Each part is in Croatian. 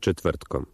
Četvrtkom.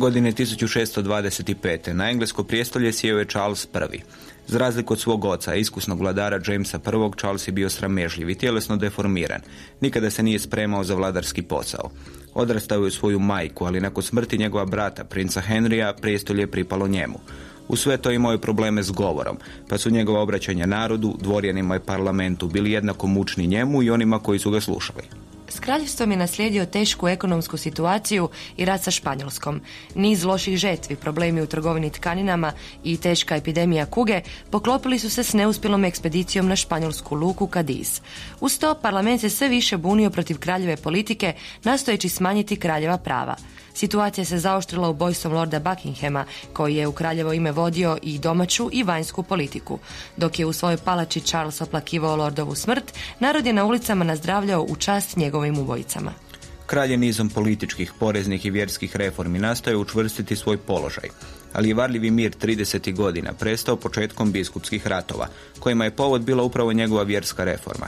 Godine 1625. na englesko prijestolje sjeo je Charles I. Za razliku od svog oca, iskusnog vladara Jamesa I, Charles je bio sramežljiv i tjelesno deformiran. Nikada se nije spremao za vladarski posao. Odrastao je svoju majku, ali nakon smrti njegova brata, princa Henrya, prijestolje je pripalo njemu. U sve to imao je probleme s govorom, pa su njegova obraćanja narodu, dvorjanima i parlamentu bili jednako mučni njemu i onima koji su ga slušali. S kraljevstvom je naslijedio tešku ekonomsku situaciju i rat sa Španjolskom. Niz loših žetvi, problemi u trgovini tkaninama i teška epidemija kuge poklopili su se s neuspjelom ekspedicijom na španjolsku luku Cadiz. Uz to parlament se sve više bunio protiv kraljeve politike, nastojeći smanjiti kraljeva prava. Situacija se zaoštrila ubojstvom lorda Buckinghama, koji je u kraljevo ime vodio i domaću i vanjsku politiku. Dok je u svojoj palači Charles oplakivao lordovu smrt, narod je na ulicama nazdravljao u čast njegovim ubojicama. Kralj nizom političkih, poreznih i vjerskih reformi nastoje učvrstiti svoj položaj, ali je varljivi mir 30. godina prestao početkom biskupskih ratova, kojima je povod bila upravo njegova vjerska reforma.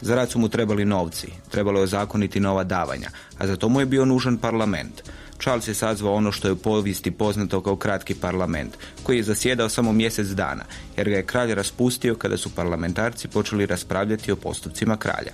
Za rad su mu trebali novci, trebalo je ozakoniti nova davanja, a za to mu je bio nužan parlament. Charles je sazvao ono što je u povijesti poznato kao kratki parlament, koji je zasjedao samo mjesec dana, jer ga je kralj raspustio kada su parlamentarci počeli raspravljati o postupcima kralja.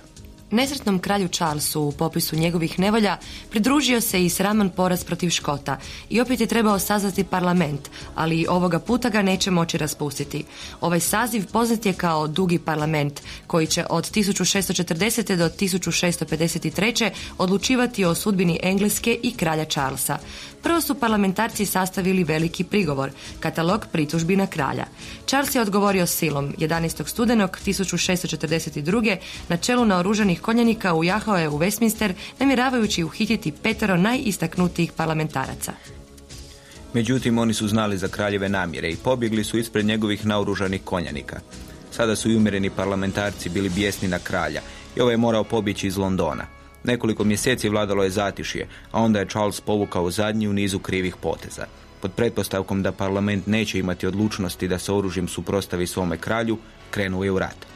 Nesretnom kralju Charlesu u popisu njegovih nevolja pridružio se i sraman poraz protiv Škota i opet je trebao sazvati parlament, ali ovoga puta ga neće moći raspustiti. Ovaj saziv poznat je kao dugi parlament koji će od 1640. do 1653. odlučivati o sudbini Engleske i kralja Charlesa. Prvo su parlamentarci sastavili veliki prigovor, katalog pritužbi na kralja. Charles je odgovorio silom. 11. studenog 1642. na čelu naoružanih konjanika ujahao je u Westminster namjeravajući uhititi petero najistaknutijih parlamentaraca. Međutim, oni su znali za kraljeve namjere i pobjegli su ispred njegovih naoružanih konjanika. Sada su i umjereni parlamentarci bili bijesni na kralja i ovaj je morao pobjeći iz Londona. Nekoliko mjeseci vladalo je zatišje, a onda je Charles povukao zadnji u nizu krivih poteza. Pod pretpostavkom da parlament neće imati odlučnosti da se oružjem suprostavi svome kralju, krenuo je u rat.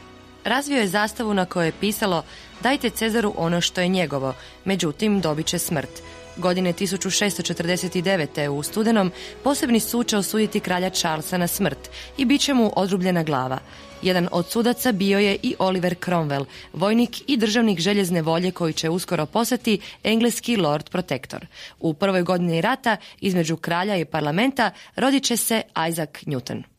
Razvio je zastavu na kojoj je pisalo dajte Cezaru ono što je njegovo, međutim dobit će smrt. Godine 1649. u studenom posebni sud osuditi kralja Charlesa na smrt i bit će mu odrubljena glava. Jedan od sudaca bio je i Oliver Cromwell, vojnik i državnik željezne volje koji će uskoro postati engleski Lord Protector. U prvoj godini rata između kralja i parlamenta rodit će se Isaac Newton.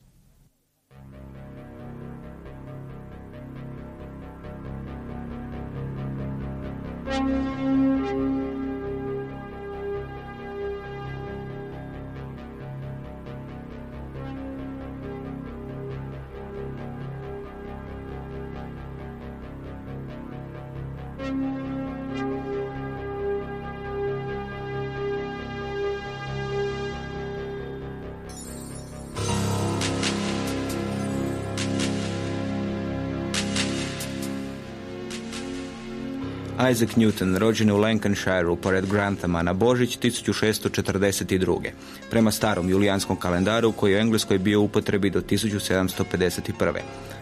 Isaac Newton, rođen je u pored Granthama na Božić 1642. Prema starom julijanskom kalendaru koji u Engleskoj bio upotrebi do 1751.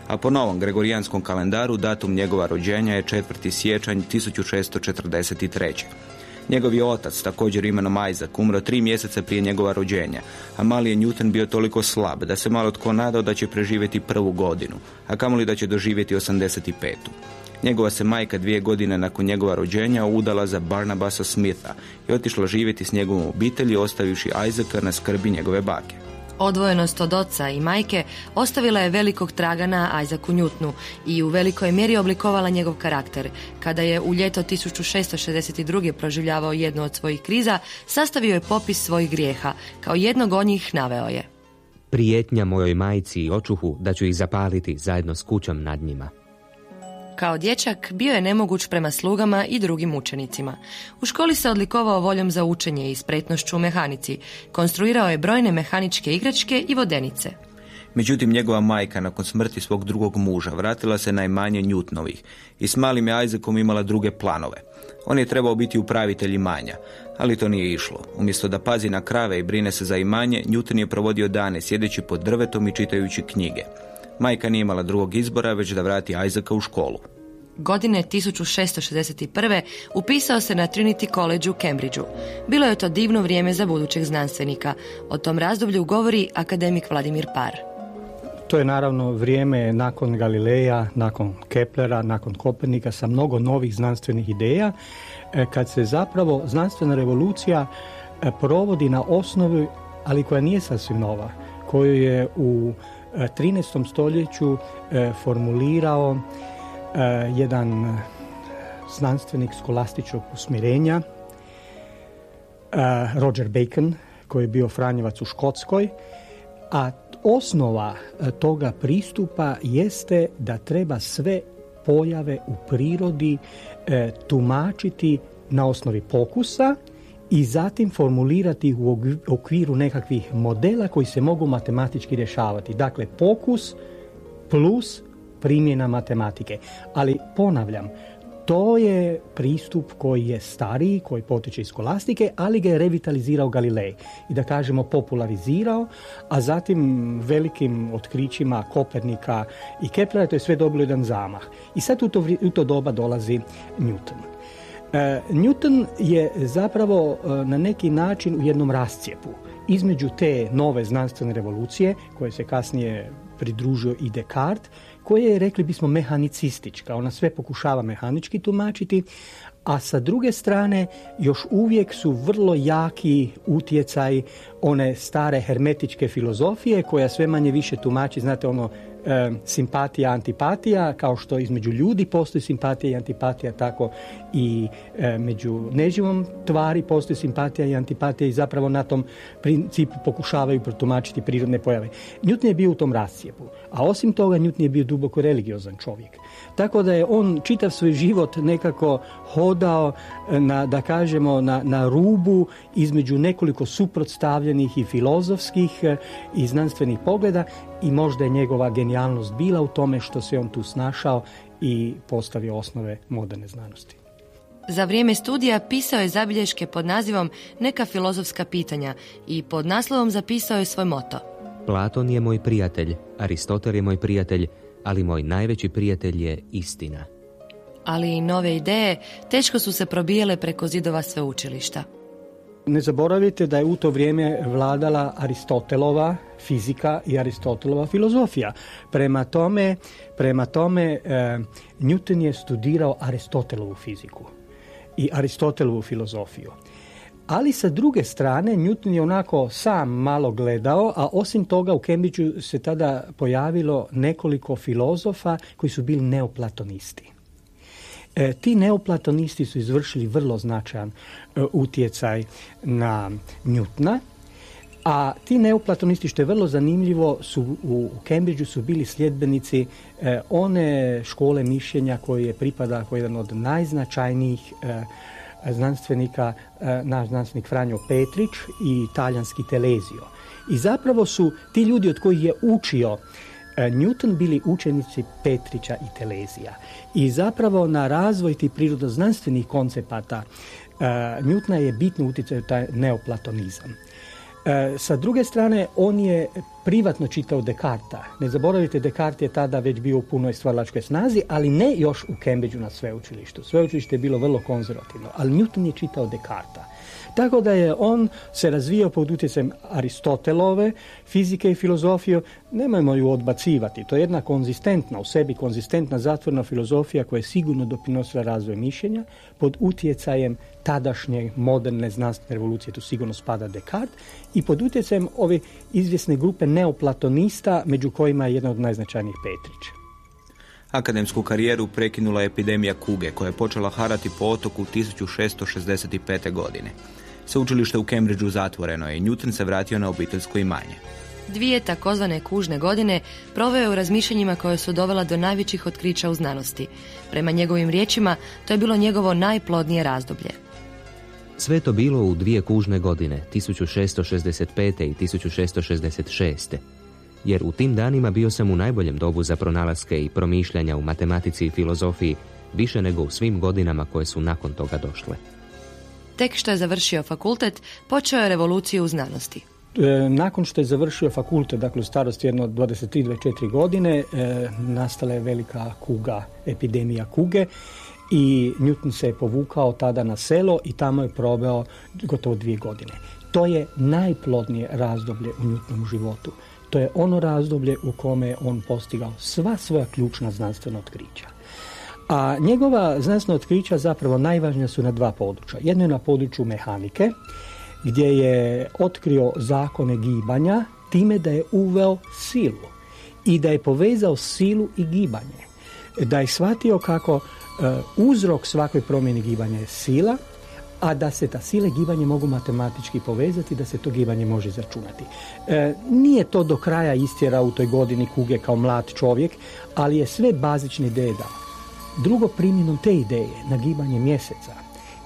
a po novom gregorijanskom kalendaru datum njegova rođenja je 4. siječanj 1643. Njegov je otac, također imenom Isaac, umro tri mjeseca prije njegova rođenja, a mali je Newton bio toliko slab da se malo tko nadao da će preživjeti prvu godinu, a kamoli da će doživjeti 85. Njegova se majka dvije godine nakon njegova rođenja udala za Barnabasa Smitha i otišla živjeti s njegovom obitelji ostavivši Isaaca na skrbi njegove bake. Odvojenost od oca i majke ostavila je velikog traga na Isaacu Newtonu i u velikoj mjeri oblikovala njegov karakter. Kada je u ljeto 1662. proživljavao jednu od svojih kriza, sastavio je popis svojih grijeha. Kao jednog od njih naveo je. Prijetnja mojoj majci i očuhu da ću ih zapaliti zajedno s kućom nad njima. Kao dječak bio je nemoguć prema slugama i drugim učenicima. U školi se odlikovao voljom za učenje i spretnošću u mehanici. Konstruirao je brojne mehaničke igračke i vodenice. Međutim, njegova majka nakon smrti svog drugog muža vratila se na imanje Njutnovih i s malim je Isaacom imala druge planove. On je trebao biti upravitelj imanja, ali to nije išlo. Umjesto da pazi na krave i brine se za imanje, Newton je provodio dane sjedeći pod drvetom i čitajući knjige. Majka nije imala drugog izbora već da vrati Isaaca u školu. Godine 1661. upisao se na Trinity College u Cambridgeu. Bilo je to divno vrijeme za budućeg znanstvenika. O tom razdoblju govori akademik Vladimir Par. To je naravno vrijeme nakon Galileja, nakon Keplera, nakon Kopernika sa mnogo novih znanstvenih ideja, e, kad se zapravo znanstvena revolucija e, provodi na osnovi, ali koja nije sasvim nova, koju je u 13. stoljeću e, formulirao e, jedan znanstvenik skolastičkog usmjerenja, e, Roger Bacon, koji je bio Franjevac u Škotskoj, a osnova toga pristupa jeste da treba sve pojave u prirodi tumačiti na osnovi pokusa i zatim formulirati u okviru nekakvih modela koji se mogu matematički rješavati. Dakle, pokus plus primjena matematike. Ali ponavljam, to je pristup koji je stariji, koji potiče iz skolastike, ali ga je revitalizirao Galilej i da kažemo popularizirao, a zatim velikim otkrićima Kopernika i Keplera to je sve dobilo jedan zamah. I sad u to, u to doba dolazi Newton. E, Newton je zapravo e, na neki način u jednom rascijepu između te nove znanstvene revolucije koje se kasnije pridružio i Descartes, koje je, rekli bismo, mehanicistička. Ona sve pokušava mehanički tumačiti, a sa druge strane još uvijek su vrlo jaki utjecaj one stare hermetičke filozofije koja sve manje više tumači, znate ono e, simpatija, antipatija, kao što između ljudi postoji simpatija i antipatija, tako i e, među neživom tvari postoji simpatija i antipatija i zapravo na tom principu pokušavaju protumačiti prirodne pojave. Newton je bio u tom rascijepu, a osim toga Newton je bio duboko religiozan čovjek. Tako da je on čitav svoj život nekako hodao na, da kažemo, na, na rubu između nekoliko suprotstavljenih i filozofskih e, i znanstvenih pogleda i možda je njegova genijalnost bila u tome što se on tu snašao i postavio osnove moderne znanosti. Za vrijeme studija pisao je zabilješke pod nazivom Neka filozofska pitanja i pod naslovom zapisao je svoj moto. Platon je moj prijatelj, Aristotel je moj prijatelj, ali moj najveći prijatelj je istina. Ali i nove ideje teško su se probijele preko zidova sveučilišta. Ne zaboravite da je u to vrijeme vladala Aristotelova fizika i Aristotelova filozofija. Prema tome, prema tome e, Newton je studirao Aristotelovu fiziku i Aristotelovu filozofiju. Ali sa druge strane, Newton je onako sam malo gledao, a osim toga u Cambridgeu se tada pojavilo nekoliko filozofa koji su bili neoplatonisti. E, ti neoplatonisti su izvršili vrlo značajan e, utjecaj na Newtona, a ti neoplatonisti, što je vrlo zanimljivo, su u Cambridgeu su bili sljedbenici e, one škole mišljenja koje pripada kao jedan od najznačajnijih znanstvenika, naš znanstvenik Franjo Petrić i talijanski Telezio. I zapravo su ti ljudi od kojih je učio Newton bili učenici Petrića i Telezija. I zapravo na razvoj tih prirodoznanstvenih koncepata Newtona je bitno utjecao taj neoplatonizam. Sa druge strane, on je privatno čitao Dekarta. Ne zaboravite, Dekart je tada već bio u punoj stvarlačkoj snazi, ali ne još u Cambridgeu na sveučilištu. Sveučilište je bilo vrlo konzervativno, ali Newton je čitao Dekarta. Tako da je on se razvijao pod utjecajem Aristotelove, fizike i filozofije. Nemojmo ju odbacivati. To je jedna konzistentna, u sebi konzistentna zatvorna filozofija koja je sigurno doprinosila razvoj mišljenja pod utjecajem tadašnje moderne znanstvene revolucije, tu sigurno spada Descartes, i pod utjecajem ove izvjesne grupe neoplatonista, među kojima je jedna od najznačajnijih Petrić. Akademsku karijeru prekinula je epidemija kuge koja je počela harati po otoku 1665. godine. Sveučilište u Cambridgeu zatvoreno je i Newton se vratio na obiteljsko imanje. Dvije takozvane kužne godine proveo je u razmišljanjima koje su dovela do najvećih otkrića u znanosti. Prema njegovim riječima, to je bilo njegovo najplodnije razdoblje. Sve to bilo u dvije kužne godine, 1665. i 1666. Jer u tim danima bio sam u najboljem dobu za pronalaske i promišljanja u matematici i filozofiji, više nego u svim godinama koje su nakon toga došle. Tek što je završio fakultet, počeo je revoluciju u znanosti. E, nakon što je završio fakultet, dakle u starosti jedno 23-24 godine, e, nastala je velika kuga, epidemija kuge i Newton se je povukao tada na selo i tamo je proveo gotovo dvije godine. To je najplodnije razdoblje u Newtonovom životu. To je ono razdoblje u kome on postigao sva svoja ključna znanstvena otkrića. A njegova znanstvena otkrića zapravo najvažnija su na dva područja. Jedno je na području mehanike, gdje je otkrio zakone gibanja time da je uveo silu i da je povezao silu i gibanje. Da je shvatio kako uzrok svakoj promjeni gibanja je sila, a da se ta sile gibanje mogu matematički povezati, da se to gibanje može začunati. E, nije to do kraja istjera u toj godini kuge kao mlad čovjek, ali je sve bazične ideje dao. Drugo, primjenom te ideje na gibanje mjeseca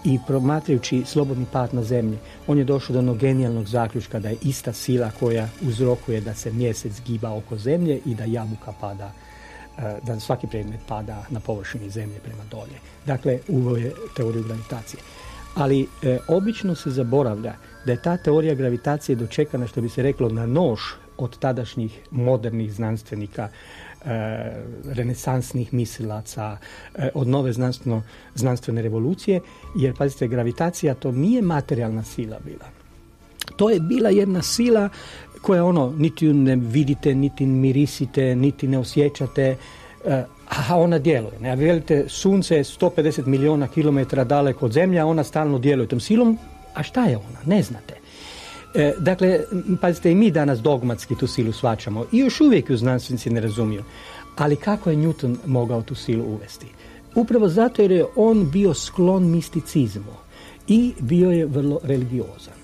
i promatrajući slobodni pad na zemlji, on je došao do onog genijalnog zaključka da je ista sila koja uzrokuje da se mjesec giba oko zemlje i da jabuka pada e, da svaki predmet pada na površini zemlje prema dolje. Dakle, uveo je teoriju gravitacije. Ali e, obično se zaboravlja da je ta teorija gravitacije dočekana, što bi se reklo, na nož od tadašnjih modernih znanstvenika E, renesansnih mislilaca, e, od nove znanstveno, znanstvene revolucije, jer pazite, gravitacija to nije materijalna sila bila. To je bila jedna sila koja ono, niti ne vidite, niti mirisite, niti ne osjećate, e, a ona djeluje. Ne? A velite, sunce je 150 milijuna kilometara daleko od zemlje, a ona stalno djeluje tom silom, a šta je ona? Ne znate. E, dakle, pazite, i mi danas dogmatski tu silu svačamo i još uvijek ju znanstvenici ne razumiju. Ali kako je Newton mogao tu silu uvesti? Upravo zato jer je on bio sklon misticizmu i bio je vrlo religiozan.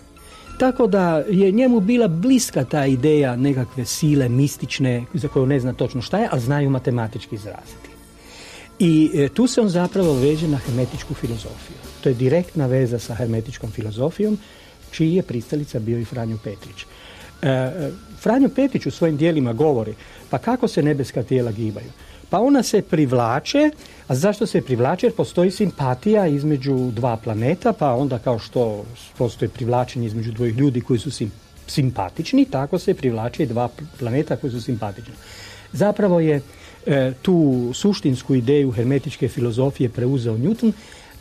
Tako da je njemu bila bliska ta ideja nekakve sile mistične za koju ne zna točno šta je, ali znaju matematički izraziti. I e, tu se on zapravo veže na hermetičku filozofiju. To je direktna veza sa hermetičkom filozofijom čiji je pristalica bio i Franjo Petrić. E, e, Franjo Petrić u svojim dijelima govori, pa kako se nebeska tijela gibaju? Pa ona se privlače, a zašto se privlače? Jer postoji simpatija između dva planeta, pa onda kao što postoji privlačenje između dvojih ljudi koji su simpatični, tako se privlače i dva planeta koji su simpatični. Zapravo je e, tu suštinsku ideju hermetičke filozofije preuzeo Newton,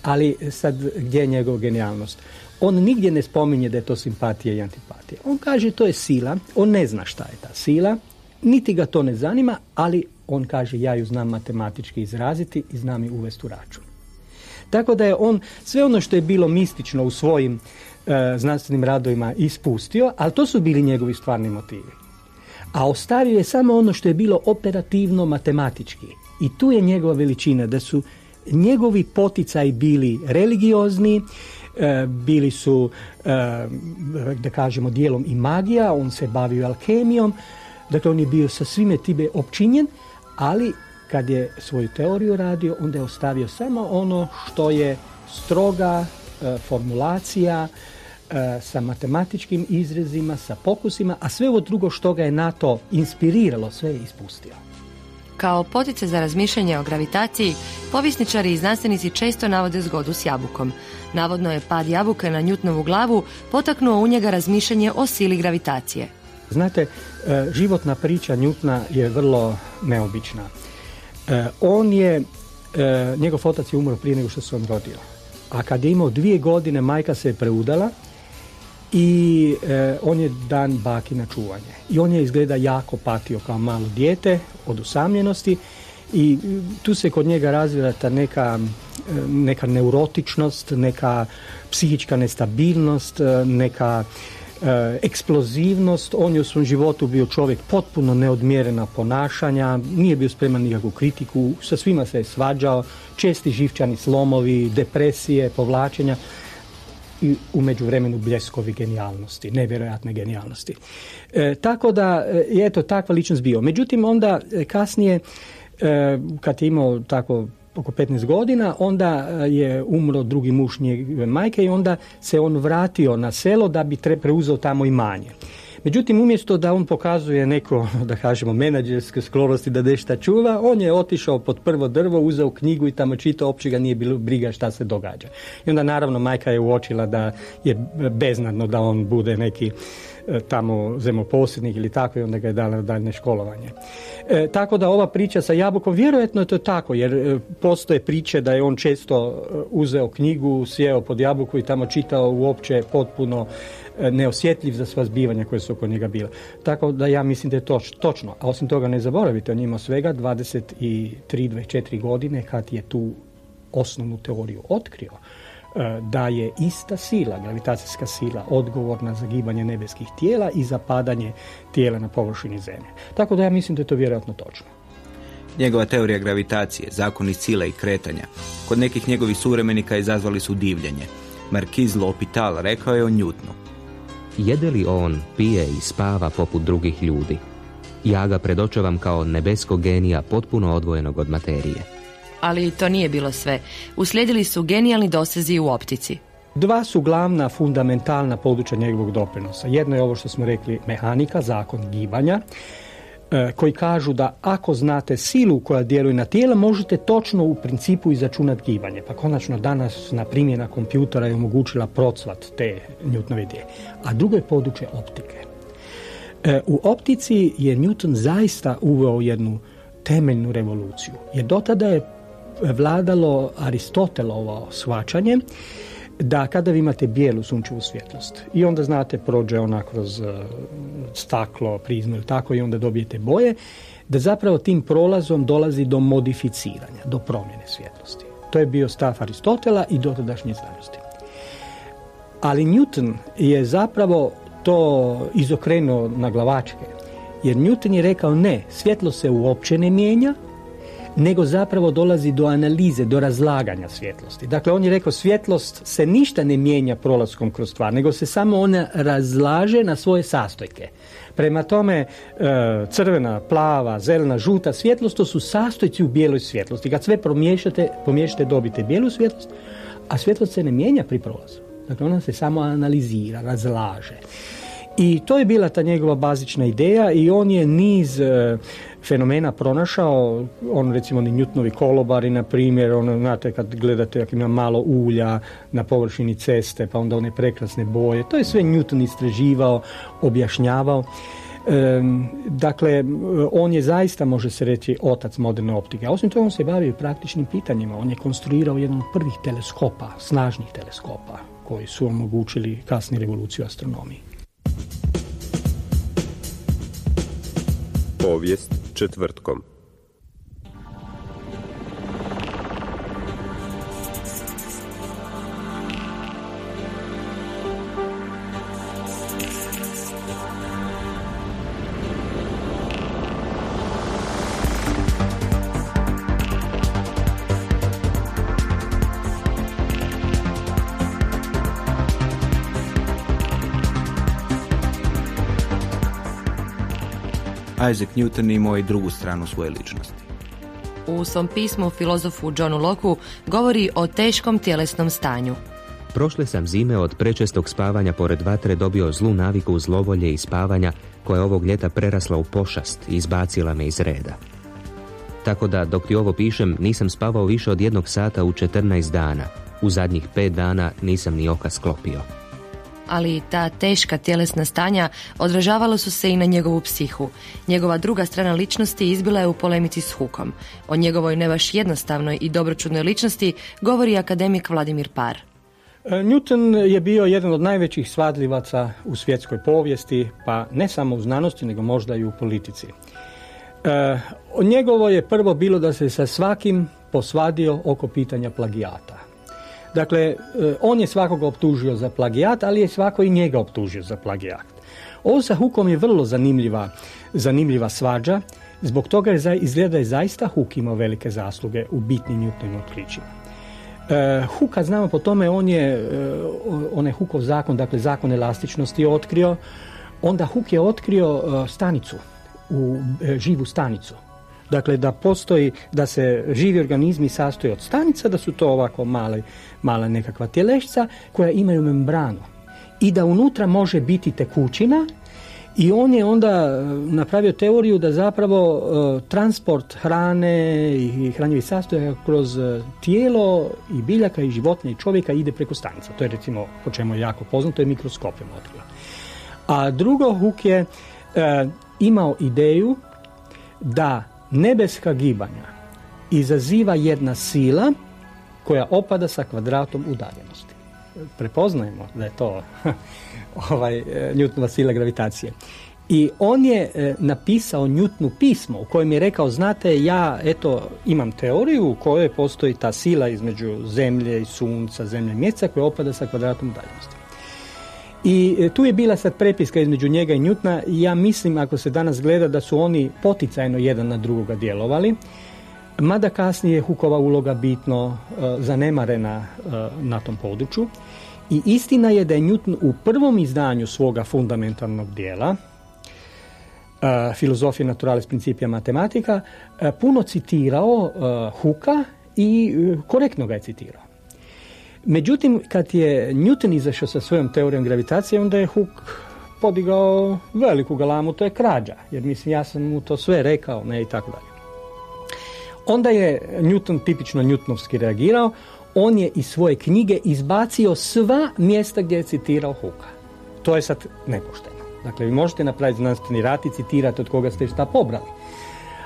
ali sad gdje je njegov genijalnost? On nigdje ne spominje da je to simpatija i antipatija. On kaže to je sila, on ne zna šta je ta sila, niti ga to ne zanima, ali on kaže ja ju znam matematički izraziti i znam ju uvesti u račun. Tako da je on sve ono što je bilo mistično u svojim e, znanstvenim radovima ispustio, ali to su bili njegovi stvarni motivi. A ostavio je samo ono što je bilo operativno matematički. I tu je njegova veličina, da su njegovi poticaji bili religiozni, E, bili su, e, da kažemo, dijelom i magija, on se bavio alkemijom, dakle on je bio sa svime time opčinjen, ali kad je svoju teoriju radio, onda je ostavio samo ono što je stroga e, formulacija sa matematičkim izrezima, sa pokusima, a sve ovo drugo što ga je na to inspiriralo, sve je ispustio. Kao potice za razmišljanje o gravitaciji, povisničari i znanstvenici često navode zgodu s jabukom. Navodno je pad jabuke na Njutnovu glavu potaknuo u njega razmišljanje o sili gravitacije. Znate, e, životna priča Njutna je vrlo neobična. E, on je, e, njegov otac je umro prije nego što se on rodio. A kad je imao dvije godine, majka se je preudala i on je dan baki na čuvanje. I on je izgleda jako patio kao malo dijete od usamljenosti i tu se kod njega razvila ta neka, neka neurotičnost, neka psihička nestabilnost, neka eksplozivnost, on je u svom životu bio čovjek potpuno neodmjerena ponašanja, nije bio spreman nikakvu kritiku, sa svima se je svađao, česti živčani slomovi, depresije, povlačenja i u međuvremenu bljeskovi genijalnosti, nevjerojatne genijalnosti. E, tako da e, je to takva ličnost bio. Međutim, onda kasnije, kad je imao tako oko 15 godina, onda e, je umro drugi muž njegove majke i onda se on vratio na selo da bi preuzeo tamo imanje. Međutim, umjesto da on pokazuje neko, da kažemo, menadžerske sklonosti da nešto čuva, on je otišao pod prvo drvo, uzeo knjigu i tamo čitao, opće ga nije bilo briga šta se događa. I onda naravno majka je uočila da je beznadno da on bude neki e, tamo zemoposjednik ili tako i onda ga je dala daljne školovanje. E, tako da ova priča sa jabukom, vjerojatno je to tako, jer e, postoje priče da je on često e, uzeo knjigu, sjeo pod jabuku i tamo čitao uopće potpuno neosjetljiv za sva zbivanja koje su oko njega bila. Tako da ja mislim da je to točno. A osim toga ne zaboravite, on ima svega 23-24 godine kad je tu osnovnu teoriju otkrio. E, da je ista sila, gravitacijska sila, odgovorna za gibanje nebeskih tijela i za padanje tijela na površini Zemlje. Tako da ja mislim da je to vjerojatno točno. Njegova teorija gravitacije, zakoni sile i kretanja, kod nekih njegovih suvremenika izazvali su divljenje. Markiz L'Hopital rekao je o Newtonu. Jede li on, pije i spava poput drugih ljudi? Ja ga predočavam kao nebeskog genija potpuno odvojenog od materije ali to nije bilo sve. Uslijedili su genijalni dosezi u optici. Dva su glavna fundamentalna područja njegovog doprinosa. Jedno je ovo što smo rekli mehanika, zakon gibanja, koji kažu da ako znate silu koja djeluje na tijelo, možete točno u principu izračunati gibanje. Pa konačno danas na primjena kompjutera je omogućila procvat te Newtonove ideje. A drugo je područje optike. E, u optici je Newton zaista uveo jednu temeljnu revoluciju. Jer do tada je vladalo Aristotelovo svačanje da kada vi imate bijelu sunčevu svjetlost i onda znate prođe ona kroz e, staklo, prizmu ili tako i onda dobijete boje, da zapravo tim prolazom dolazi do modificiranja, do promjene svjetlosti. To je bio stav Aristotela i dotadašnje znanosti. Ali Newton je zapravo to izokrenuo na glavačke. Jer Newton je rekao ne, svjetlo se uopće ne mijenja, nego zapravo dolazi do analize, do razlaganja svjetlosti. Dakle, on je rekao svjetlost se ništa ne mijenja prolaskom kroz stvar, nego se samo ona razlaže na svoje sastojke. Prema tome, e, crvena, plava, zelena, žuta svjetlost, to su sastojci u bijeloj svjetlosti. Kad sve promiješate, pomiješate, dobite bijelu svjetlost, a svjetlost se ne mijenja pri prolazu. Dakle, ona se samo analizira, razlaže. I to je bila ta njegova bazična ideja i on je niz e, fenomena pronašao, on recimo ni Newtonovi kolobari na primjer, ono znate kad gledate ako ima malo ulja na površini ceste, pa onda one prekrasne boje, to je sve Newton istraživao, objašnjavao. E, dakle, on je zaista, može se reći, otac moderne optike. Osim toga, on se bavio praktičnim pitanjima. On je konstruirao jedan od prvih teleskopa, snažnih teleskopa, koji su omogućili kasniju revoluciju astronomiji. Povijest četvrtkom. Isaac Newton imao i drugu stranu svoje ličnosti. U svom pismu filozofu Johnu Locke govori o teškom tjelesnom stanju. Prošle sam zime od prečestog spavanja pored vatre dobio zlu naviku zlovolje i spavanja koja je ovog ljeta prerasla u pošast i izbacila me iz reda. Tako da, dok ti ovo pišem, nisam spavao više od jednog sata u 14 dana. U zadnjih pet dana nisam ni oka sklopio. Ali ta teška tjelesna stanja odražavala su se i na njegovu psihu. Njegova druga strana ličnosti izbila je u polemici s Hukom. O njegovoj ne baš jednostavnoj i dobročudnoj ličnosti govori akademik Vladimir Par. E, Newton je bio jedan od najvećih svadljivaca u svjetskoj povijesti, pa ne samo u znanosti, nego možda i u politici. E, njegovo je prvo bilo da se sa svakim posvadio oko pitanja plagijata. Dakle, e, on je svakoga optužio za plagijat, ali je svako i njega optužio za plagijat. Ovo sa Hukom je vrlo zanimljiva, zanimljiva svađa, zbog toga je izgleda je zaista Huk imao velike zasluge u bitnim Newtonovim otkrićima. E, Huka znamo po tome, on je, e, on je Hukov zakon, dakle zakon elastičnosti otkrio, onda Huk je otkrio e, stanicu, u živu stanicu. Dakle, da postoji, da se živi organizmi sastoje od stanica, da su to ovako male, mala nekakva tjelešca koja imaju membranu. I da unutra može biti tekućina i on je onda e, napravio teoriju da zapravo e, transport hrane i hranjivih sastojaka kroz e, tijelo i biljaka i životinja i čovjeka ide preko stanica. To je recimo po čemu je jako poznato, je mikroskopom otkrio. A drugo, Huk je imao ideju da nebeska gibanja izaziva jedna sila koja opada sa kvadratom udaljenosti. Prepoznajemo da je to ovaj, Newtonova sila gravitacije. I on je e, napisao Newtonu pismo u kojem je rekao, znate, ja eto imam teoriju u kojoj postoji ta sila između zemlje i sunca, zemlje i mjeseca koja opada sa kvadratom udaljenosti. I e, tu je bila sad prepiska između njega i Njutna ja mislim ako se danas gleda da su oni poticajno jedan na drugoga djelovali, mada kasnije je Hukova uloga bitno e, zanemarena e, na tom području. I istina je da je Newton u prvom izdanju svoga fundamentalnog dijela, filozofije naturalis principija matematika, puno citirao Huka i korektno ga je citirao. Međutim, kad je Newton izašao sa svojom teorijom gravitacije, onda je Huk podigao veliku galamu, to je krađa, jer mislim ja sam mu to sve rekao, ne i tako dalje. Onda je Newton tipično Newtonovski reagirao, on je iz svoje knjige izbacio sva mjesta gdje je citirao Huka. To je sad nepošteno. Dakle, vi možete napraviti znanstveni rat i citirati od koga ste šta pobrali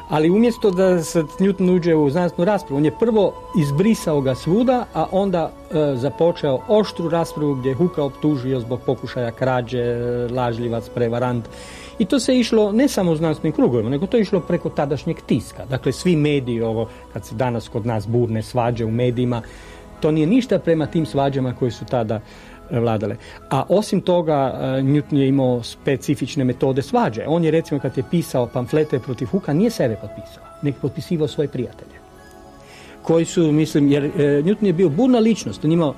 ali umjesto da se Newton uđe u znanstvenu raspravu, on je prvo izbrisao ga svuda, a onda e, započeo oštru raspravu gdje je Huka optužio zbog pokušaja krađe, lažljivac, prevarant. I to se išlo ne samo u znanstvenim krugovima, nego to je išlo preko tadašnjeg tiska. Dakle, svi mediji, ovo kad se danas kod nas burne svađe u medijima, to nije ništa prema tim svađama koji su tada vladale. A osim toga, e, Newton je imao specifične metode svađe. On je recimo kad je pisao pamflete protiv Huka, nije sebe potpisao, nek potpisivao svoje prijatelje. Koji su, mislim, jer e, Newton je bio burna ličnost, on imao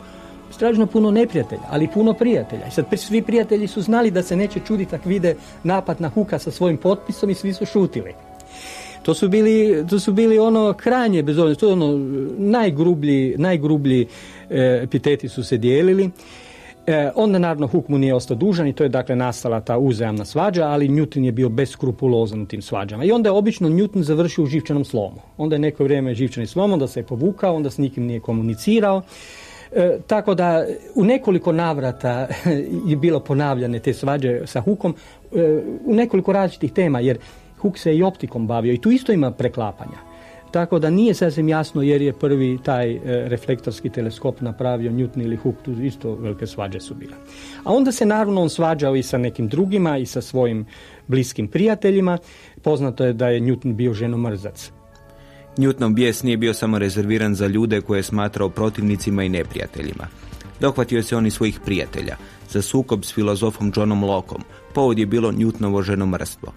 stražno puno neprijatelja, ali puno prijatelja. I sad svi prijatelji su znali da se neće čuditi ako vide napad na Huka sa svojim potpisom i svi su šutili. To su bili, to su bili ono krajnje bezobrazno, to je ono najgrublji, najgrublji e, epiteti su se dijelili. E, onda naravno Huk mu nije ostao dužan i to je dakle nastala ta uzajamna svađa, ali Newton je bio beskrupulozan u tim svađama. I onda je obično Newton završio u živčanom slomu. Onda je neko vrijeme živčani slom, onda se je povukao, onda s nikim nije komunicirao. E, tako da u nekoliko navrata je bilo ponavljane te svađe sa Hukom e, u nekoliko različitih tema, jer Huk se i optikom bavio i tu isto ima preklapanja. Tako da nije sasvim jasno jer je prvi taj e, reflektorski teleskop napravio Newton ili Hooke, tu isto velike svađe su bile. A onda se naravno on svađao i sa nekim drugima i sa svojim bliskim prijateljima. Poznato je da je Newton bio ženomrzac. Newtonov bijes nije bio samo rezerviran za ljude koje je smatrao protivnicima i neprijateljima. Dohvatio se on i svojih prijatelja. Za sukob s filozofom Johnom Lockom povod je bilo Newtonovo ženomrstvo.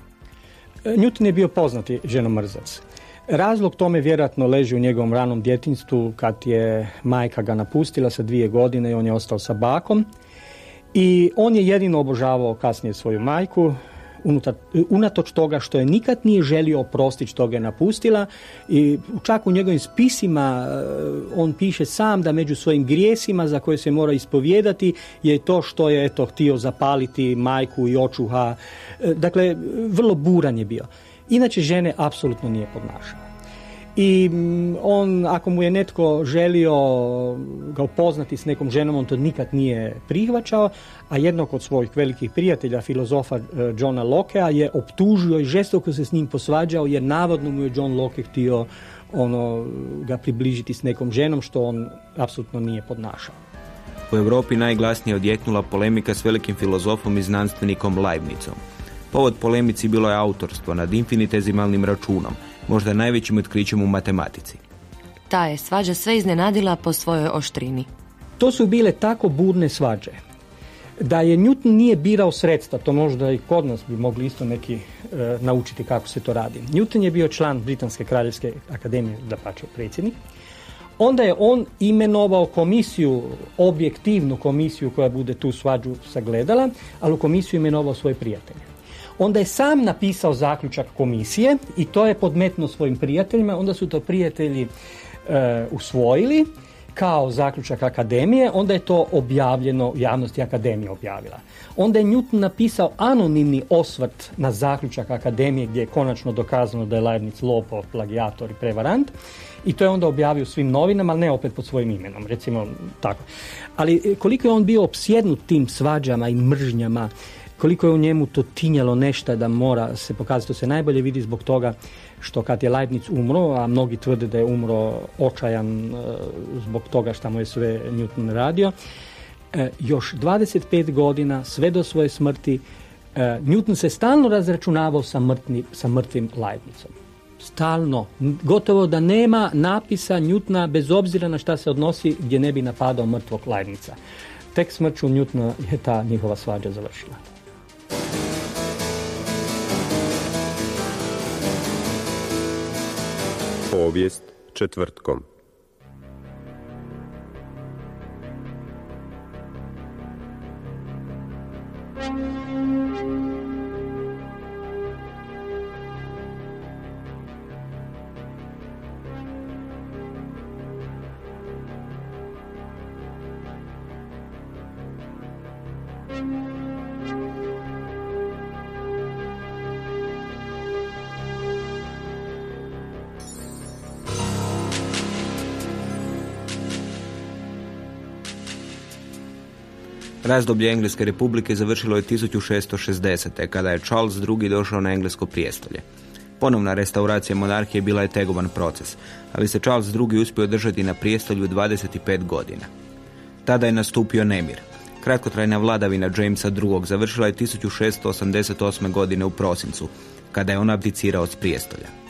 E, Newton je bio poznati ženomrzac. Razlog tome vjerojatno leži u njegovom ranom djetinstvu kad je majka ga napustila sa dvije godine i on je ostao sa bakom. I on je jedino obožavao kasnije svoju majku, unatoč toga što je nikad nije želio oprostiti što ga je napustila i čak u njegovim spisima eh, on piše sam da među svojim grijesima za koje se mora ispovijedati je to što je eto htio zapaliti majku i očuha. Eh, dakle, vrlo buran je bio. Inače žene apsolutno nije podnašao. i mm, on, ako mu je netko želio ga upoznati s nekom ženom, on to nikad nije prihvaćao, a jednog od svojih velikih prijatelja, filozofa eh, Johna Lokea, je optužio i žestoko se s njim posvađao jer navodno mu je John Locke htio ono, ga približiti s nekom ženom što on apsolutno nije podnašao. U Europi najglasnije odjeknula polemika s velikim filozofom i znanstvenikom Leibnicom. Povod polemici bilo je autorstvo nad infinitezimalnim računom, možda najvećim otkrićem u matematici. Ta je svađa sve iznenadila po svojoj oštrini. To su bile tako burne svađe da je Newton nije birao sredstva, to možda i kod nas bi mogli isto neki e, naučiti kako se to radi. Newton je bio član Britanske kraljevske akademije, da pače predsjednik. Onda je on imenovao komisiju, objektivnu komisiju koja bude tu svađu sagledala, ali u komisiju imenovao svoje prijatelje. Onda je sam napisao zaključak komisije i to je podmetno svojim prijateljima, onda su to prijatelji e, usvojili kao zaključak akademije, onda je to objavljeno, u javnosti akademija objavila. Onda je Newton napisao anonimni osvrt na zaključak akademije gdje je konačno dokazano da je Leibniz lopov, plagijator i prevarant i to je onda objavio svim novinama, ali ne opet pod svojim imenom, recimo tako. Ali e, koliko je on bio opsjednut tim svađama i mržnjama, koliko je u njemu to tinjalo nešto da mora se pokazati, to se najbolje vidi zbog toga što kad je Leibniz umro, a mnogi tvrde da je umro očajan e, zbog toga što mu je sve Newton radio, e, još 25 godina, sve do svoje smrti, Newton se stalno razračunavao sa, sa mrtvim Leibnizom stalno. Gotovo da nema napisa Njutna bez obzira na šta se odnosi gdje ne bi napadao mrtvog Leibnica. Tek smrću Njutna je ta njihova svađa završila. Povijest četvrtkom. Razdoblje Engleske republike završilo je 1660. kada je Charles II. došao na englesko prijestolje. Ponovna restauracija monarhije bila je tegoban proces, ali se Charles II. uspio držati na prijestolju 25 godina. Tada je nastupio nemir. Kratkotrajna vladavina Jamesa II. završila je 1688. godine u prosincu, kada je on abdicirao s prijestolja.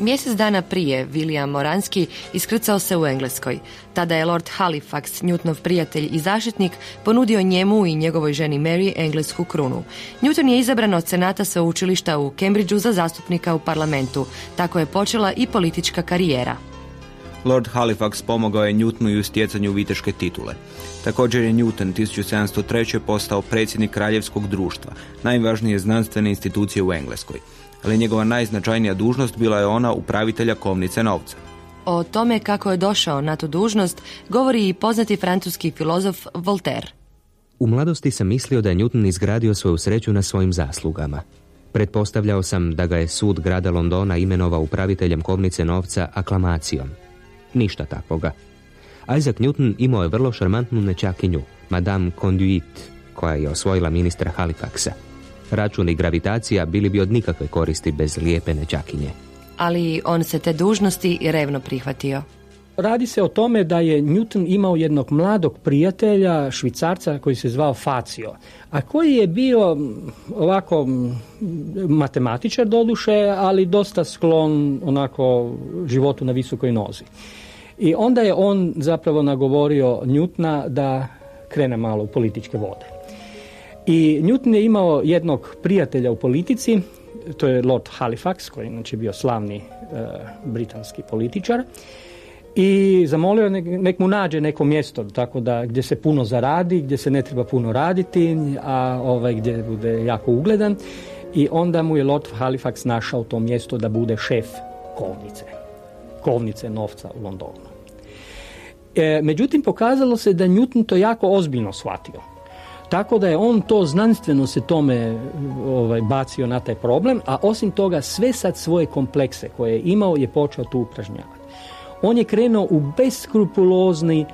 Mjesec dana prije, William Moranski iskrcao se u Engleskoj. Tada je Lord Halifax, Newtonov prijatelj i zaštitnik, ponudio njemu i njegovoj ženi Mary englesku krunu. Newton je izabran od senata sveučilišta u Cambridgeu za zastupnika u parlamentu. Tako je počela i politička karijera. Lord Halifax pomogao je Newtonu i u stjecanju viteške titule. Također je Newton 1703. postao predsjednik Kraljevskog društva, najvažnije znanstvene institucije u Engleskoj ali njegova najznačajnija dužnost bila je ona upravitelja kovnice novca. O tome kako je došao na tu dužnost govori i poznati francuski filozof Voltaire. U mladosti sam mislio da je Newton izgradio svoju sreću na svojim zaslugama. Pretpostavljao sam da ga je sud grada Londona imenovao upraviteljem kovnice novca aklamacijom. Ništa takvoga. Isaac Newton imao je vrlo šarmantnu nečakinju, Madame Conduit, koja je osvojila ministra Halifaxa. Račun i gravitacija bili bi od nikakve koristi bez lijepe nečakinje. Ali on se te dužnosti revno prihvatio. Radi se o tome da je Newton imao jednog mladog prijatelja, švicarca koji se zvao Facio, a koji je bio ovako matematičar doduše, ali dosta sklon onako životu na visokoj nozi. I onda je on zapravo nagovorio Newtona da krene malo u političke vode. I Newton je imao jednog prijatelja u politici, to je Lord Halifax, koji je znači bio slavni e, britanski političar, i zamolio nek, nek mu nađe neko mjesto tako da gdje se puno zaradi, gdje se ne treba puno raditi, a ovaj gdje bude jako ugledan. I onda mu je Lord Halifax našao to mjesto da bude šef kovnice, kovnice novca u Londonu. E, međutim, pokazalo se da Newton to jako ozbiljno shvatio Tako da je on to znanstveno se tome ovaj, bacio na taj problem, a osim toga sve sad svoje komplekse koje je imao je počeo tu upražnjavati. On je krenuo u beskrupulozni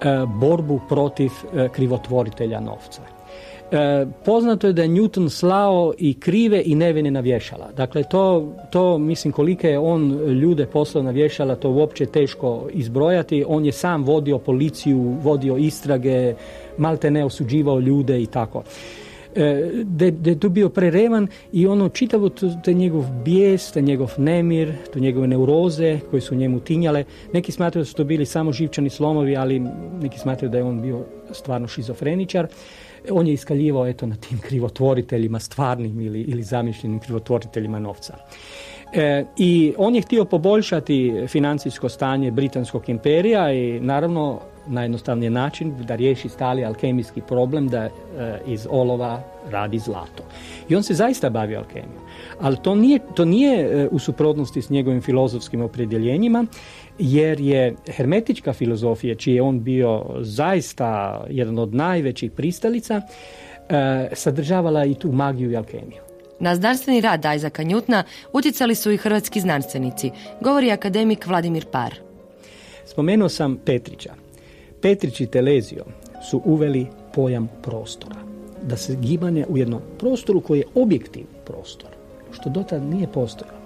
E, borbu protiv e, krivotvoritelja novca. E, poznato je da je Newton slao i krive i nevine na vješala. Dakle, to, to mislim kolike je on ljude poslao na vješala, to uopće teško izbrojati. On je sam vodio policiju, vodio istrage, malte ne osuđivao ljude i tako. E, da, je tu bio prerevan i ono čitavo te njegov bijes, te njegov nemir, to njegove neuroze koje su njemu tinjale. Neki smatraju da su to bili samo živčani slomovi, ali neki smatraju da je on bio stvarno šizofreničar. On je iskaljivao eto na tim krivotvoriteljima, stvarnim ili, ili zamišljenim krivotvoriteljima novca. E, I on je htio poboljšati financijsko stanje Britanskog imperija i naravno najjednostavniji način da riješi stali alkemijski problem da e, iz olova radi zlato. I on se zaista bavi alkemijom. Ali to nije, to nije e, u suprotnosti s njegovim filozofskim opredjeljenjima, jer je hermetička filozofija, čiji je on bio zaista jedan od najvećih pristalica, e, sadržavala i tu magiju i alkemiju. Na znanstveni rad Isaaca Njutna utjecali su i hrvatski znanstvenici, govori akademik Vladimir Par. Spomenuo sam Petrića. Petrić i Telezio su uveli pojam prostora. Da se gibanje u jednom prostoru koji je objektivni prostor, što dotad nije postojalo.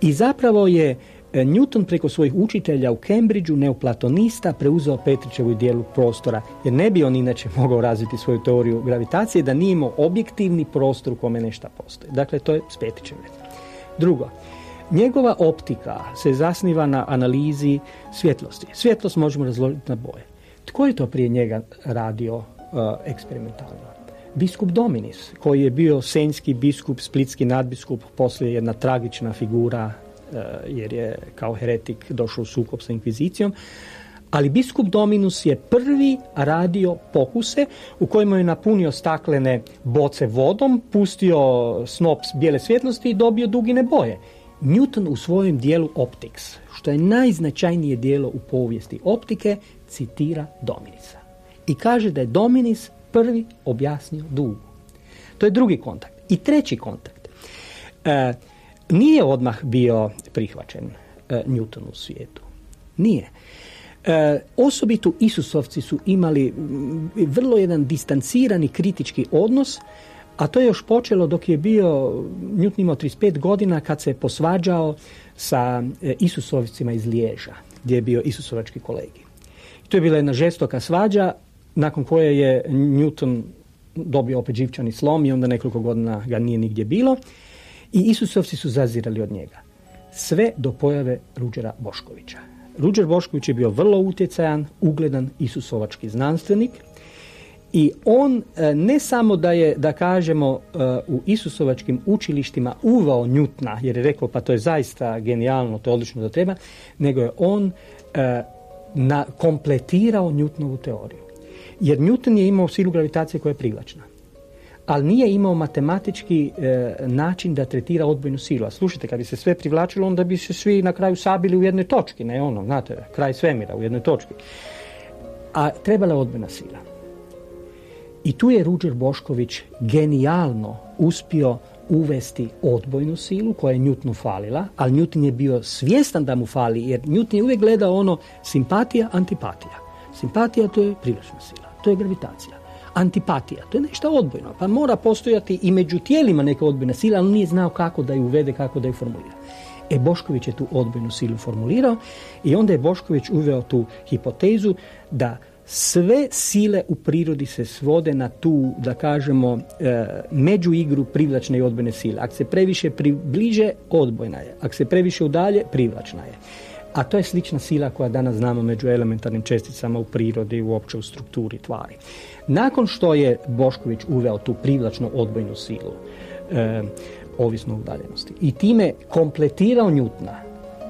I zapravo je Newton preko svojih učitelja u Cambridgeu, neoplatonista, preuzeo Petrićevu dijelu prostora, jer ne bi on inače mogao razviti svoju teoriju gravitacije da nije imao objektivni prostor u kome nešto postoji. Dakle, to je s Petrićem. Drugo, Njegova optika se zasniva na analizi svjetlosti. Svjetlost možemo razložiti na boje. Tko je to prije njega radio uh, eksperimentalno? Biskup Dominis, koji je bio senjski biskup, splitski nadbiskup, poslije jedna tragična figura, jer je kao heretik došao u sukob sa inkvizicijom, ali biskup Dominus je prvi radio pokuse u kojima je napunio staklene boce vodom, pustio snop bijele svjetlosti i dobio dugine boje. Newton u svojem dijelu Optics, što je najznačajnije dijelo u povijesti optike, citira Dominisa. I kaže da je Dominis prvi objasnio dugu. To je drugi kontakt. I treći kontakt. E, nije odmah bio prihvaćen e, Newton u svijetu. Nije. E, osobito Isusovci su imali vrlo jedan distancirani kritički odnos a to je još počelo dok je bio Newton imao 35 godina kad se posvađao sa e, Isusovicima iz Liježa, gdje je bio Isusovački kolegi. To je bila jedna žestoka svađa nakon koje je Newton dobio opet živčani slom i onda nekoliko godina ga nije nigdje bilo. I Isusovci su zazirali od njega. Sve do pojave Ruđera Boškovića. Ruđer Bošković je bio vrlo utjecajan, ugledan Isusovački znanstvenik i on e, ne samo da je, da kažemo, e, u Isusovačkim učilištima uvao Njutna, jer je rekao pa to je zaista genijalno, to je odlično da treba, nego je on e, na, kompletirao Njutnovu teoriju. Jer Newton je imao silu gravitacije koja je privlačna. Ali nije imao matematički način da tretira odbojnu silu. A slušajte, kad bi se sve privlačilo, onda bi se svi na kraju sabili u jednoj točki, ne ono, znate, kraj svemira u jednoj točki. A trebala je odbojna sila. I tu je Ruđer Bošković genijalno uspio uvesti odbojnu silu koja je Newtonu falila, ali Newton je bio svjestan da mu fali, jer Newton je uvijek gledao ono simpatija, antipatija. Simpatija to je privlačna sila, to je gravitacija. Antipatija, to je nešto odbojno, pa mora postojati i među tijelima neka odbojna sila, ali nije znao kako da ju uvede, kako da ju formulira. E, Bošković je tu odbojnu silu formulirao i onda je Bošković uveo tu hipotezu da sve sile u prirodi se svode na tu, da kažemo, e, među igru privlačne i odbojne sile. Ako se previše približe, odbojna je. Ako se previše udalje, privlačna je. A to je slična sila koja danas znamo među elementarnim česticama u prirodi uopće u strukturi tvari. Nakon što je Bošković uveo tu privlačnu odbojnu silu, e, ovisno udaljenosti, i time kompletirao Njutna,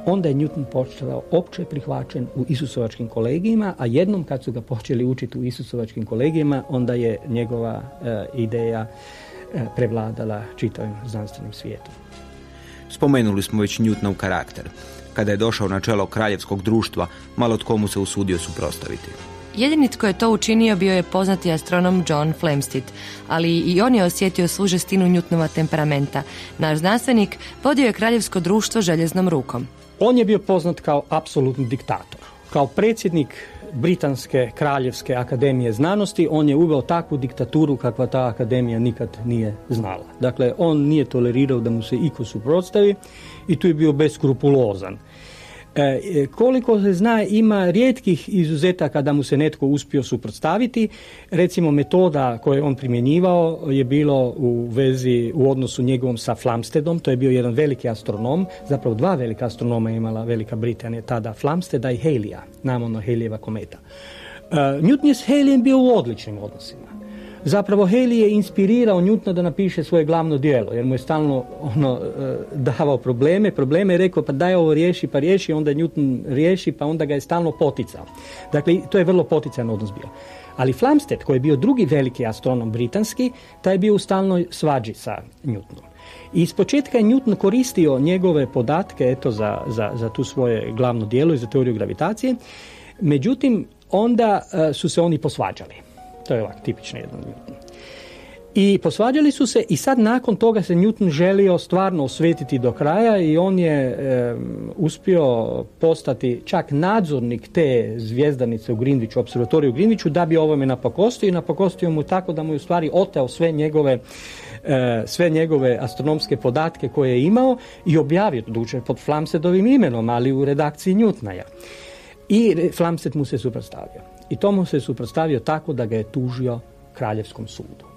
onda je Newton počeo opće prihvaćen u Isusovačkim kolegijima, a jednom kad su ga počeli učiti u Isusovačkim kolegijima, onda je njegova e, ideja e, prevladala čitavim znanstvenim svijetom. Spomenuli smo već Newtonov karakter. Kada je došao na čelo kraljevskog društva, malo tko mu se usudio suprostaviti. Jedini tko je to učinio bio je poznati astronom John Flamsteed, ali i on je osjetio svu žestinu Newtonova temperamenta. Naš znanstvenik vodio je kraljevsko društvo željeznom rukom. On je bio poznat kao apsolutni diktator. Kao predsjednik Britanske kraljevske akademije znanosti, on je uveo takvu diktaturu kakva ta akademija nikad nije znala. Dakle, on nije tolerirao da mu se iko suprotstavi i tu je bio beskrupulozan. E, koliko se zna ima rijetkih izuzetaka da mu se netko uspio suprotstaviti. Recimo metoda koju je on primjenjivao je bilo u vezi u odnosu njegovom sa Flamstedom, to je bio jedan veliki astronom, zapravo dva velika astronoma je imala Velika Britanija tada, Flamsteda i Halija, namonno Halijeva kometa. E, Newton je s Halijem bio u odličnim odnosima. Zapravo Haley je inspirirao Newtona da napiše svoje glavno djelo, jer mu je stalno ono, e, davao probleme, probleme je rekao pa daj ovo riješi, pa riješi, onda Newton riješi, pa onda ga je stalno poticao. Dakle, to je vrlo poticajan odnos bio. Ali Flamsteed, koji je bio drugi veliki astronom britanski, taj je bio u stalnoj svađi sa Newtonom. I iz početka je Newton koristio njegove podatke eto, za, za, za tu svoje glavno djelo i za teoriju gravitacije, međutim, onda e, su se oni posvađali. To je ovak tipični jedan Newton. I posvađali su se i sad nakon toga se Newton želio stvarno osvetiti do kraja i on je uspio postati čak nadzornik te zvijezdanice u Greenwichu, observatoriju u Greenwichu, da bi ovome napakostio i napakostio mu tako da mu je u stvari oteo sve njegove e, sve njegove astronomske podatke koje je imao i objavio, duče pod Flamsedovim imenom, ali u redakciji Newtona. I Flamsted mu se suprotstavio. I tomu se suprotstavio tako da ga je tužio kraljevskom sudu.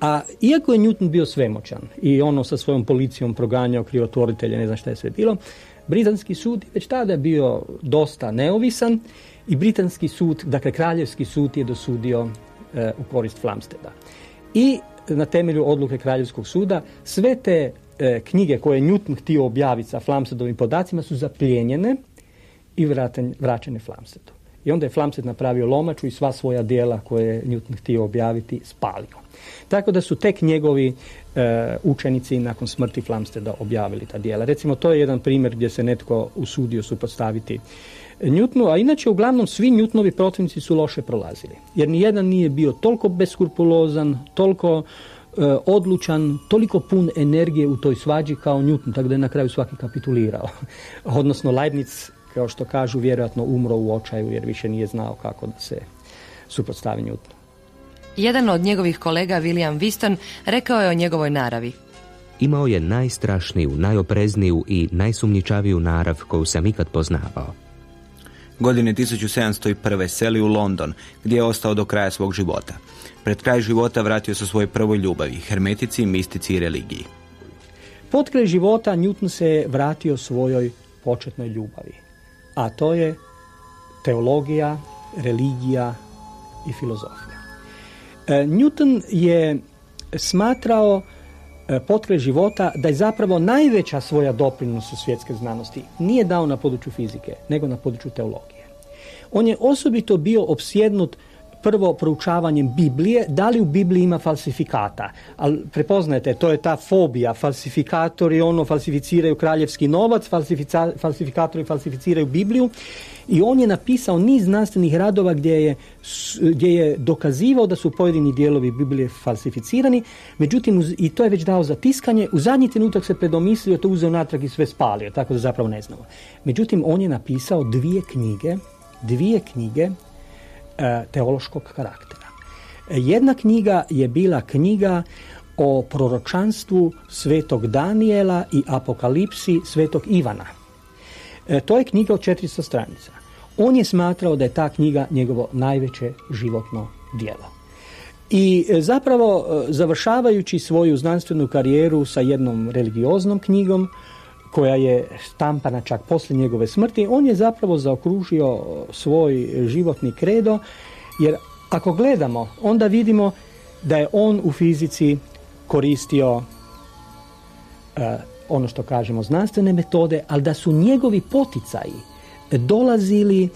A iako je Newton bio svemoćan i ono sa svojom policijom proganjao krivotvoritelje, ne znam šta je sve bilo, britanski sud već tada bio dosta neovisan i britanski sud, dakle kraljevski sud je dosudio e, u korist Flamsteda. I na temelju odluke kraljevskog suda sve te e, knjige koje je Newton htio objaviti sa Flamstedovim podacima su zaplijenjene i vraćene Flamstedu. I onda je Flamsteed napravio lomaču i sva svoja dijela koje je Newton htio objaviti spalio. Tako da su tek njegovi e, učenici nakon smrti Flamsteda objavili ta dijela. Recimo to je jedan primjer gdje se netko usudio suprotstaviti Newtonu, a inače uglavnom svi Newtonovi protivnici su loše prolazili. Jer nijedan nije bio toliko beskrupulozan, toliko e, odlučan, toliko pun energije u toj svađi kao Newton, tako da je na kraju svaki kapitulirao. Odnosno Leibniz kao što kažu, vjerojatno umro u očaju jer više nije znao kako da se suprotstavi Newtonu. Jedan od njegovih kolega, William Whiston, rekao je o njegovoj naravi. Imao je najstrašniju, najoprezniju i najsumnjičaviju narav koju sam ikad poznavao. Godine 1701. seli u London, gdje je ostao do kraja svog života. Pred kraj života vratio se svojoj prvoj ljubavi, hermetici, mistici i religiji. Pod kraj života Newton se vratio svojoj početnoj ljubavi a to je teologija, religija i filozofija. E, Newton je smatrao e, potkre života da je zapravo najveća svoja doprinos u svjetske znanosti nije dao na području fizike, nego na području teologije. On je osobito bio opsjednut prvo proučavanjem Biblije, da li u Bibliji ima falsifikata. Ali prepoznajte, to je ta fobija. Falsifikatori ono falsificiraju kraljevski novac, falsifikatori falsificiraju Bibliju i on je napisao niz znanstvenih radova gdje je, gdje je dokazivao da su pojedini dijelovi Biblije falsificirani, međutim i to je već dao za tiskanje, u zadnji trenutak se predomislio, to uzeo natrag i sve spalio, tako da zapravo ne znamo. Međutim, on je napisao dvije knjige, dvije knjige teološkog karaktera. Jedna knjiga je bila knjiga o proročanstvu svetog Danijela i apokalipsi svetog Ivana. E, to je knjiga od 400 stranica. On je smatrao da je ta knjiga njegovo najveće životno djelo. I e, zapravo završavajući svoju znanstvenu karijeru sa jednom religioznom knjigom, koja je stampana čak poslije njegove smrti, on je zapravo zaokružio svoj životni kredo, jer ako gledamo, onda vidimo da je on u fizici koristio e, ono što kažemo znanstvene metode, ali da su njegovi poticaji dolazili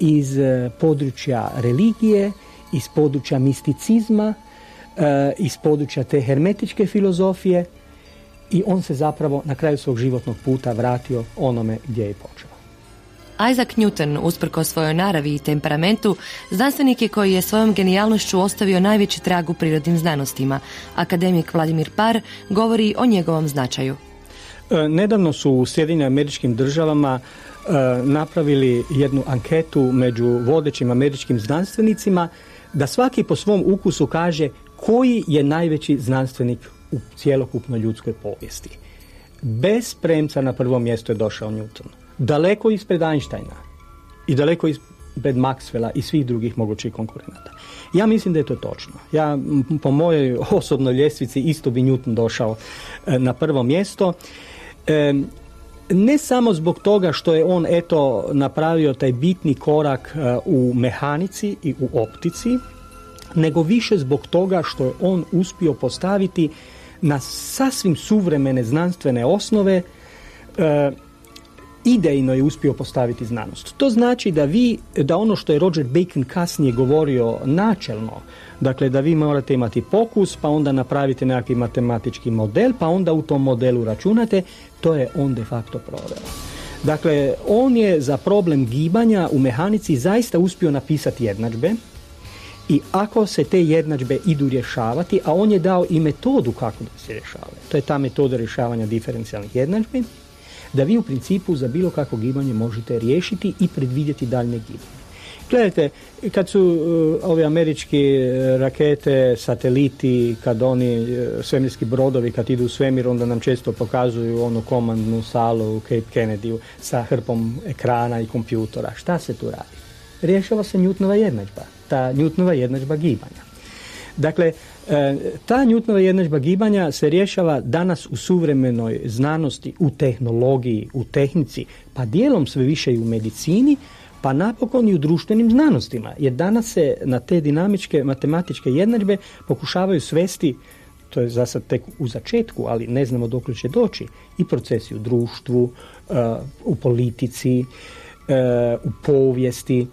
iz e, područja religije, iz područja misticizma, e, iz područja te hermetičke filozofije, i on se zapravo na kraju svog životnog puta vratio onome gdje je počeo. Isaac Newton, usprko svojoj naravi i temperamentu, znanstvenik je koji je svojom genijalnošću ostavio najveći trag u prirodnim znanostima. Akademik Vladimir Par govori o njegovom značaju. E, nedavno su u Sjedinjenim američkim državama e, napravili jednu anketu među vodećim američkim znanstvenicima da svaki po svom ukusu kaže koji je najveći znanstvenik u cjelokupnoj ljudskoj povijesti. Bez premca na prvo mjesto je došao Newton. Daleko ispred Einsteina i daleko ispred Maxwella i svih drugih mogućih konkurenata. Ja mislim da je to točno. Ja po mojoj osobnoj ljestvici isto bi Newton došao e, na prvo mjesto. E, ne samo zbog toga što je on eto napravio taj bitni korak e, u mehanici i u optici, nego više zbog toga što je on uspio postaviti na sasvim suvremene znanstvene osnove e, idejno je uspio postaviti znanost. To znači da vi, da ono što je Roger Bacon kasnije govorio načelno, dakle da vi morate imati pokus, pa onda napravite nekakvi matematički model, pa onda u tom modelu računate, to je on de facto proveo. Dakle, on je za problem gibanja u mehanici zaista uspio napisati jednadžbe, i ako se te jednadžbe idu rješavati, a on je dao i metodu kako da se rješavaju, to je ta metoda rješavanja diferencijalnih jednadžbi, da vi u principu za bilo kakvo gibanje možete riješiti i predvidjeti daljnje gibanje. Gledajte, kad su uh, ove američke uh, rakete, sateliti, kad oni, uh, svemirski brodovi, kad idu u svemir, onda nam često pokazuju onu komandnu salu u Cape Kennedy sa hrpom ekrana i kompjutora. Šta se tu radi? Rješava se Newtonova jednadžba ta Newtonova jednadžba gibanja. Dakle, e, ta Newtonova jednadžba gibanja se rješava danas u suvremenoj znanosti, u tehnologiji, u tehnici, pa dijelom sve više i u medicini, pa napokon i u društvenim znanostima. Jer danas se na te dinamičke matematičke jednadžbe pokušavaju svesti to je za sad tek u začetku, ali ne znamo dok će doći, i procesi u društvu, e, u politici, e, u povijesti,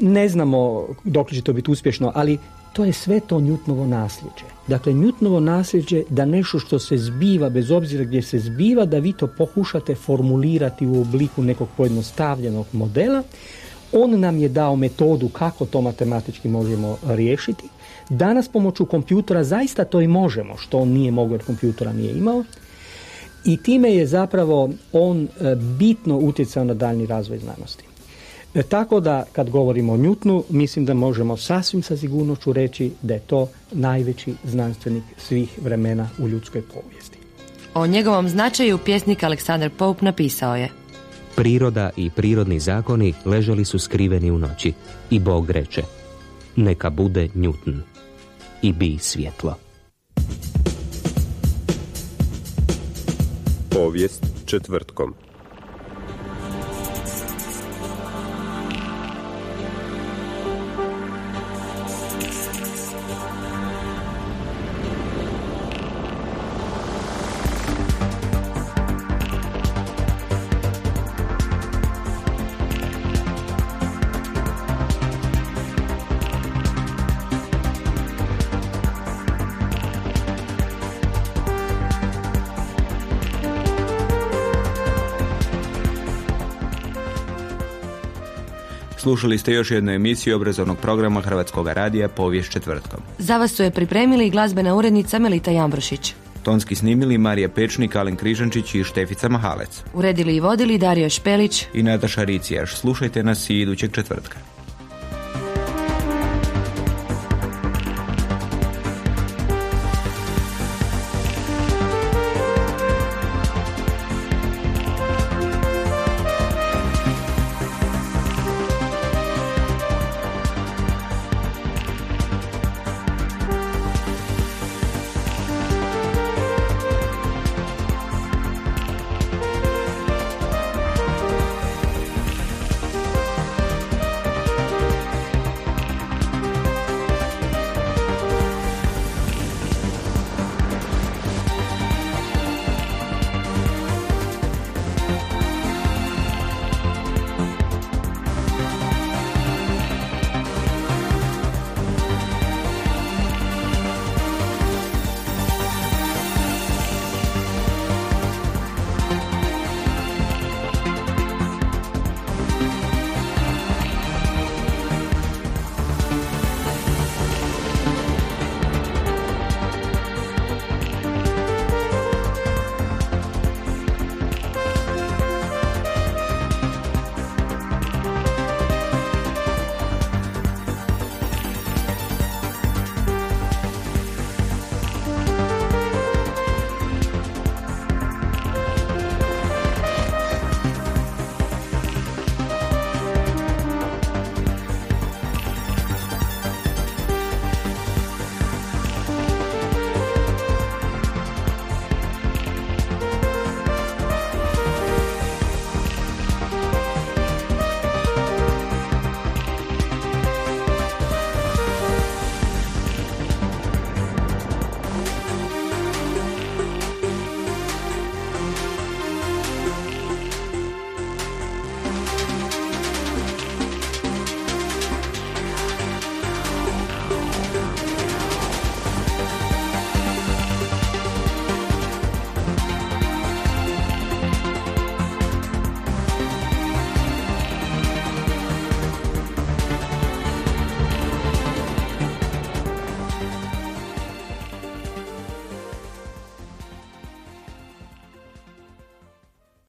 ne znamo dok će to biti uspješno, ali to je sve to Njutnovo nasljeđe. Dakle, Njutnovo nasljeđe da nešto što se zbiva, bez obzira gdje se zbiva, da vi to pokušate formulirati u obliku nekog pojednostavljenog modela. On nam je dao metodu kako to matematički možemo riješiti. Danas pomoću kompjutora zaista to i možemo, što on nije mogao jer kompjutora nije imao. I time je zapravo on e, bitno utjecao na daljnji razvoj znanosti. E, tako da kad govorimo o Njutnu, mislim da možemo sasvim sa sigurnošću reći da je to najveći znanstvenik svih vremena u ljudskoj povijesti. O njegovom značaju pjesnik Aleksandar Pope napisao je Priroda i prirodni zakoni ležali su skriveni u noći i Bog reče neka bude Newton i bi svjetlo. Povijest četvrtkom. Slušali ste još jednu emisiju obrazovnog programa Hrvatskog radija Povijest četvrtkom. Za vas su je pripremili glazbena urednica Melita Jambrošić. Tonski snimili Marija Pečnik, Alen Križančić i Štefica Mahalec. Uredili i vodili Dario Špelić I Nataša Ricijaš. Slušajte nas i idućeg četvrtka.